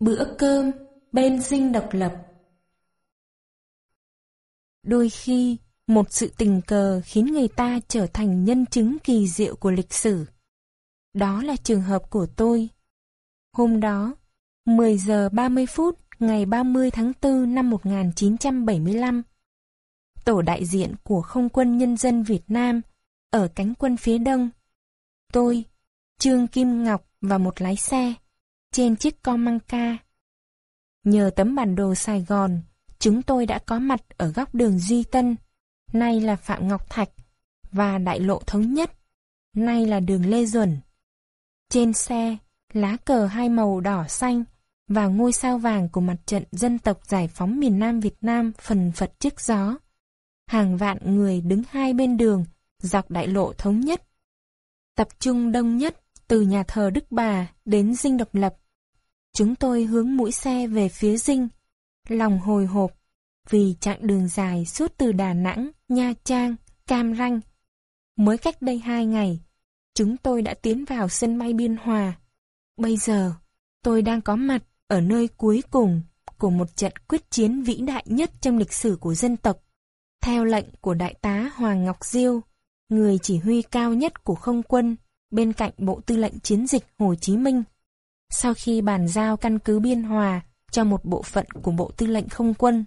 Bữa cơm bên dinh độc lập Đôi khi, một sự tình cờ khiến người ta trở thành nhân chứng kỳ diệu của lịch sử. Đó là trường hợp của tôi. Hôm đó, 10 giờ 30 phút ngày 30 tháng 4 năm 1975, tổ đại diện của Không quân Nhân dân Việt Nam ở cánh quân phía đông. Tôi, Trương Kim Ngọc và một lái xe trên chiếc Comanca. Nhờ tấm bản đồ Sài Gòn, chúng tôi đã có mặt ở góc đường Duy Tân, nay là Phạm Ngọc Thạch, và Đại lộ Thống Nhất, nay là đường Lê Duẩn. Trên xe, lá cờ hai màu đỏ xanh và ngôi sao vàng của mặt trận dân tộc giải phóng miền Nam Việt Nam phần phật trước gió. Hàng vạn người đứng hai bên đường, dọc đại lộ thống nhất. Tập trung đông nhất từ nhà thờ Đức Bà đến Dinh Độc Lập. Chúng tôi hướng mũi xe về phía Dinh, lòng hồi hộp vì chặng đường dài suốt từ Đà Nẵng, Nha Trang, Cam Ranh. Mới cách đây hai ngày, chúng tôi đã tiến vào sân bay Biên Hòa. Bây giờ, tôi đang có mặt ở nơi cuối cùng của một trận quyết chiến vĩ đại nhất trong lịch sử của dân tộc. Theo lệnh của Đại tá Hoàng Ngọc Diêu, người chỉ huy cao nhất của không quân, bên cạnh Bộ Tư lệnh Chiến dịch Hồ Chí Minh. Sau khi bàn giao căn cứ Biên Hòa cho một bộ phận của Bộ Tư lệnh Không quân,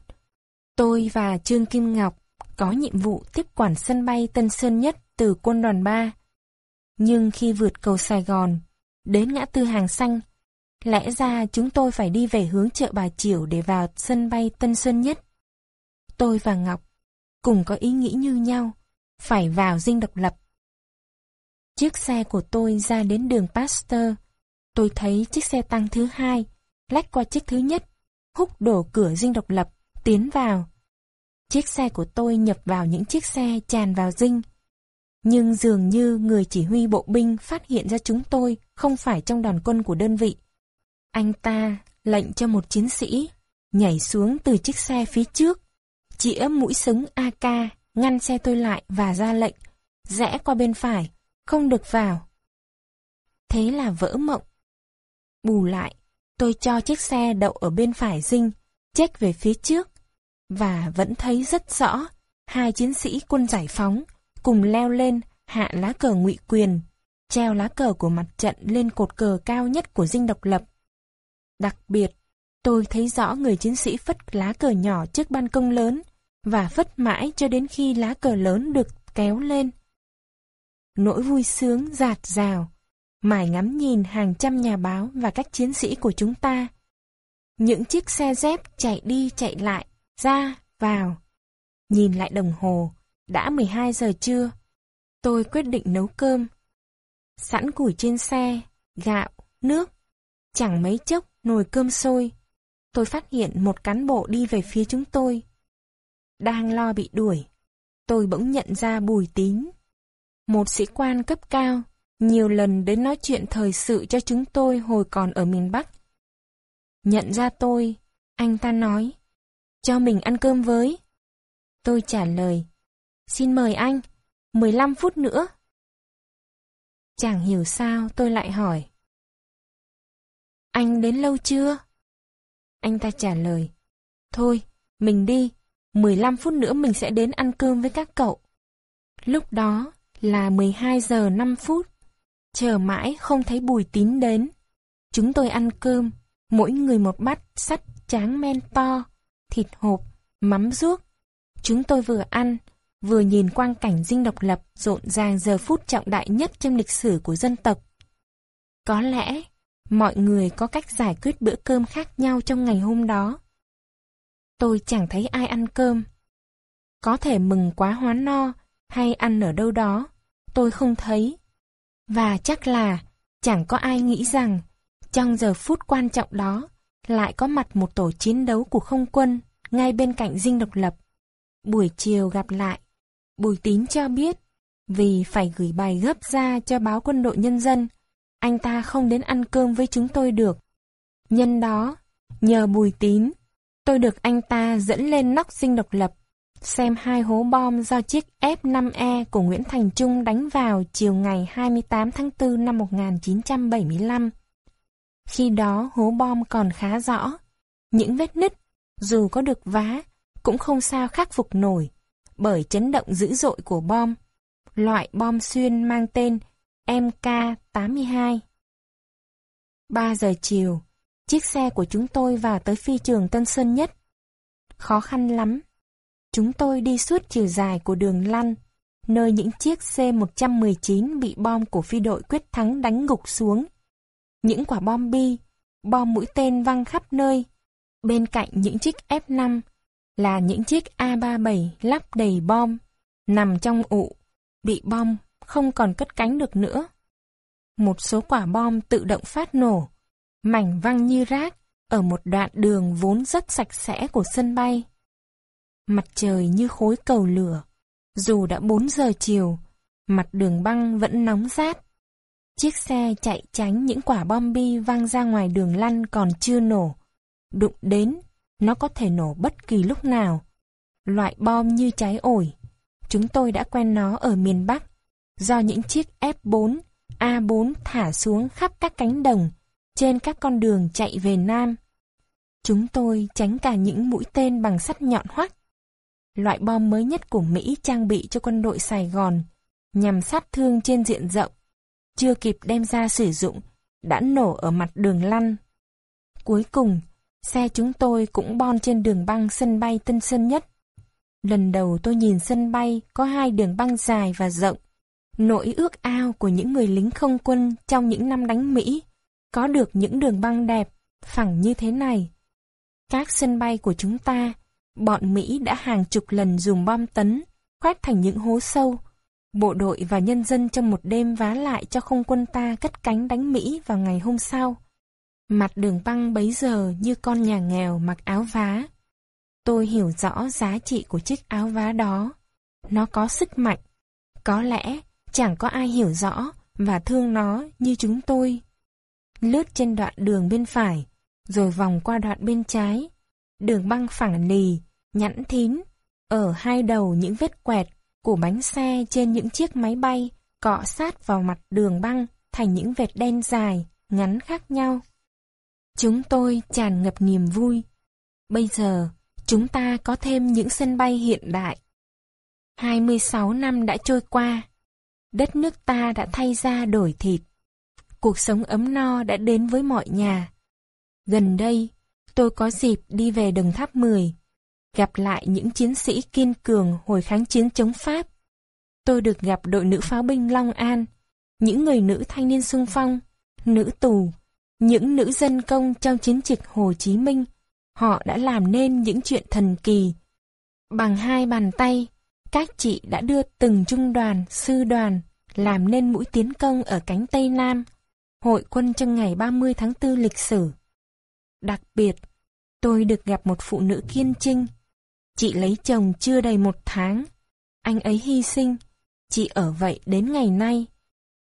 tôi và Trương Kim Ngọc có nhiệm vụ tiếp quản sân bay Tân Sơn Nhất từ quân đoàn 3. Nhưng khi vượt cầu Sài Gòn, đến ngã tư hàng xanh, lẽ ra chúng tôi phải đi về hướng chợ Bà Chiểu để vào sân bay Tân Sơn Nhất. Tôi và Ngọc cùng có ý nghĩ như nhau, phải vào dinh độc lập. Chiếc xe của tôi ra đến đường Pasteur. Tôi thấy chiếc xe tăng thứ hai, lách qua chiếc thứ nhất, húc đổ cửa dinh độc lập, tiến vào. Chiếc xe của tôi nhập vào những chiếc xe tràn vào dinh. Nhưng dường như người chỉ huy bộ binh phát hiện ra chúng tôi không phải trong đoàn quân của đơn vị. Anh ta lệnh cho một chiến sĩ nhảy xuống từ chiếc xe phía trước, chĩa mũi súng AK ngăn xe tôi lại và ra lệnh rẽ qua bên phải, không được vào. Thế là vỡ mộng. Bù lại, tôi cho chiếc xe đậu ở bên phải dinh, chết về phía trước, và vẫn thấy rất rõ hai chiến sĩ quân giải phóng cùng leo lên hạ lá cờ ngụy quyền, treo lá cờ của mặt trận lên cột cờ cao nhất của dinh độc lập. Đặc biệt, tôi thấy rõ người chiến sĩ phất lá cờ nhỏ trước ban công lớn và phất mãi cho đến khi lá cờ lớn được kéo lên. Nỗi vui sướng giạt rào, mải ngắm nhìn hàng trăm nhà báo và các chiến sĩ của chúng ta. Những chiếc xe dép chạy đi chạy lại, ra, vào. Nhìn lại đồng hồ, đã 12 giờ trưa. Tôi quyết định nấu cơm. Sẵn củi trên xe, gạo, nước. Chẳng mấy chốc nồi cơm sôi. Tôi phát hiện một cán bộ đi về phía chúng tôi. Đang lo bị đuổi. Tôi bỗng nhận ra Bùi Tín. Một sĩ quan cấp cao, nhiều lần đến nói chuyện thời sự cho chúng tôi hồi còn ở miền Bắc. Nhận ra tôi, anh ta nói, cho mình ăn cơm với. Tôi trả lời, xin mời anh, 15 phút nữa. Chẳng hiểu sao tôi lại hỏi. Anh đến lâu chưa? Anh ta trả lời, thôi, mình đi, 15 phút nữa mình sẽ đến ăn cơm với các cậu. Lúc đó là 12 giờ 5 phút. Chờ mãi không thấy Bùi Tín đến. Chúng tôi ăn cơm, mỗi người một bát sắt tráng men to, thịt hộp, mắm ruốc. Chúng tôi vừa ăn, vừa nhìn quang cảnh dinh độc lập rộn ràng giờ phút trọng đại nhất trong lịch sử của dân tộc. Có lẽ, mọi người có cách giải quyết bữa cơm khác nhau trong ngày hôm đó. Tôi chẳng thấy ai ăn cơm. Có thể mừng quá hóa no, hay ăn ở đâu đó, tôi không thấy. Và chắc là chẳng có ai nghĩ rằng, trong giờ phút quan trọng đó, lại có mặt một tổ chiến đấu của không quân ngay bên cạnh dinh độc lập. Buổi chiều gặp lại, Bùi Tín cho biết, vì phải gửi bài gấp ra cho báo quân đội nhân dân, anh ta không đến ăn cơm với chúng tôi được. Nhân đó, nhờ Bùi Tín, tôi được anh ta dẫn lên nóc dinh độc lập, xem hai hố bom do chiếc F-5E của Nguyễn Thành Trung đánh vào chiều ngày 28 tháng 4 năm 1975. Khi đó hố bom còn khá rõ. Những vết nứt, dù có được vá, cũng không sao khắc phục nổi, bởi chấn động dữ dội của bom. Loại bom xuyên mang tên MK-82. 3 giờ chiều, chiếc xe của chúng tôi vào tới phi trường Tân Sơn Nhất. Khó khăn lắm. Chúng tôi đi suốt chiều dài của đường lăn, nơi những chiếc C-119 bị bom của phi đội quyết thắng đánh gục xuống. Những quả bom bi, bom mũi tên văng khắp nơi. Bên cạnh những chiếc F-5 là những chiếc A-37 lắp đầy bom, nằm trong ụ, bị bom, không còn cất cánh được nữa. Một số quả bom tự động phát nổ, mảnh văng như rác, ở một đoạn đường vốn rất sạch sẽ của sân bay. Mặt trời như khối cầu lửa, dù đã 4 giờ chiều, mặt đường băng vẫn nóng rát. Chiếc xe chạy tránh những quả bom bi văng ra ngoài đường lăn còn chưa nổ. Đụng đến, nó có thể nổ bất kỳ lúc nào. Loại bom như cháy ổi. Chúng tôi đã quen nó ở miền Bắc, do những chiếc F4, A4 thả xuống khắp các cánh đồng, trên các con đường chạy về Nam. Chúng tôi tránh cả những mũi tên bằng sắt nhọn hoắt. Loại bom mới nhất của Mỹ trang bị cho quân đội Sài Gòn, nhằm sát thương trên diện rộng, chưa kịp đem ra sử dụng, đã nổ ở mặt đường lăn. Cuối cùng, xe chúng tôi cũng bon trên đường băng sân bay Tân Sơn Nhất. Lần đầu tôi nhìn sân bay có hai đường băng dài và rộng. Nỗi ước ao của những người lính không quân trong những năm đánh Mỹ có được những đường băng đẹp, phẳng như thế này. Các sân bay của chúng ta, bọn Mỹ đã hàng chục lần dùng bom tấn, khoét thành những hố sâu. Bộ đội và nhân dân trong một đêm vá lại cho không quân ta cất cánh đánh Mỹ vào ngày hôm sau. Mặt đường băng bấy giờ như con nhà nghèo mặc áo vá. Tôi hiểu rõ giá trị của chiếc áo vá đó. Nó có sức mạnh. Có lẽ chẳng có ai hiểu rõ và thương nó như chúng tôi. Lướt trên đoạn đường bên phải, rồi vòng qua đoạn bên trái. Đường băng phẳng lì, nhẵn thín, ở hai đầu những vết quẹt của bánh xe trên những chiếc máy bay cọ sát vào mặt đường băng thành những vệt đen dài, ngắn khác nhau. Chúng tôi tràn ngập niềm vui. Bây giờ, chúng ta có thêm những sân bay hiện đại. 26 năm đã trôi qua. Đất nước ta đã thay ra đổi thịt. Cuộc sống ấm no đã đến với mọi nhà. Gần đây, tôi có dịp đi về Đồng Tháp 10, gặp lại những chiến sĩ kiên cường hồi kháng chiến chống Pháp. Tôi được gặp đội nữ pháo binh Long An, những người nữ thanh niên sung phong, nữ tù, những nữ dân công trong chiến dịch Hồ Chí Minh, họ đã làm nên những chuyện thần kỳ. Bằng hai bàn tay, các chị đã đưa từng trung đoàn, sư đoàn làm nên mũi tiến công ở cánh Tây Nam, hội quân trong ngày 30 tháng 4 lịch sử. Đặc biệt, tôi được gặp một phụ nữ kiên trinh. Chị lấy chồng chưa đầy một tháng. Anh ấy hy sinh, chị ở vậy đến ngày nay.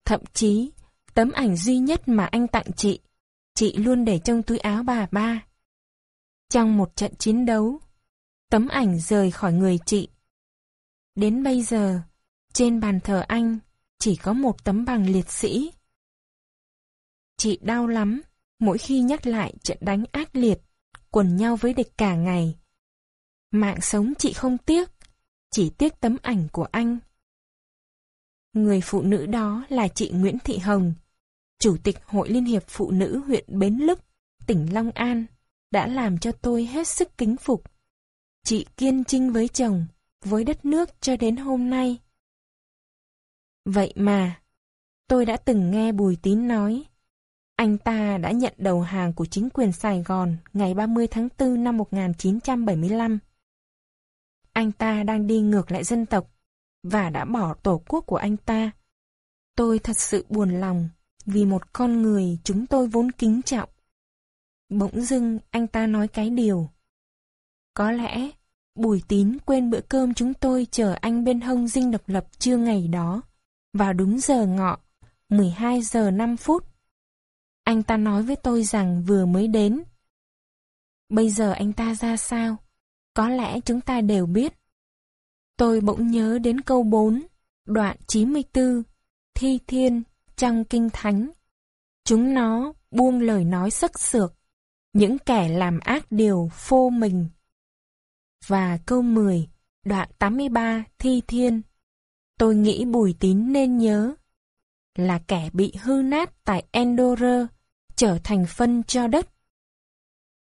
Thậm chí, tấm ảnh duy nhất mà anh tặng chị chị luôn để trong túi áo bà ba. Trong một trận chiến đấu, tấm ảnh rời khỏi người chị. Đến bây giờ, trên bàn thờ anh chỉ có một tấm bằng liệt sĩ. Chị đau lắm mỗi khi nhắc lại trận đánh ác liệt, quần nhau với địch cả ngày. Mạng sống chị không tiếc, chỉ tiếc tấm ảnh của anh. Người phụ nữ đó là chị Nguyễn Thị Hồng, Chủ tịch Hội Liên hiệp Phụ nữ huyện Bến Lức, tỉnh Long An, đã làm cho tôi hết sức kính phục. Chị kiên trinh với chồng, với đất nước cho đến hôm nay. Vậy mà, tôi đã từng nghe Bùi Tín nói, anh ta đã nhận đầu hàng của chính quyền Sài Gòn ngày 30 tháng 4 năm 1975. Anh ta đang đi ngược lại dân tộc và đã bỏ tổ quốc của anh ta. Tôi thật sự buồn lòng vì một con người chúng tôi vốn kính trọng. Bỗng dưng anh ta nói cái điều. Có lẽ Bùi tín quên bữa cơm chúng tôi chờ anh bên hông dinh độc lập trưa ngày đó, vào đúng giờ ngọ, 12 giờ 5 phút. Anh ta nói với tôi rằng vừa mới đến. Bây giờ anh ta ra sao? Có lẽ chúng ta đều biết. Tôi bỗng nhớ đến câu 4, đoạn 94, Thi Thiên, trong Kinh Thánh. Chúng nó buông lời nói sắc sược, những kẻ làm ác điều phô mình. Và câu 10, đoạn 83, Thi Thiên. Tôi nghĩ Bùi Tín nên nhớ là kẻ bị hư nát tại Endor trở thành phân cho đất.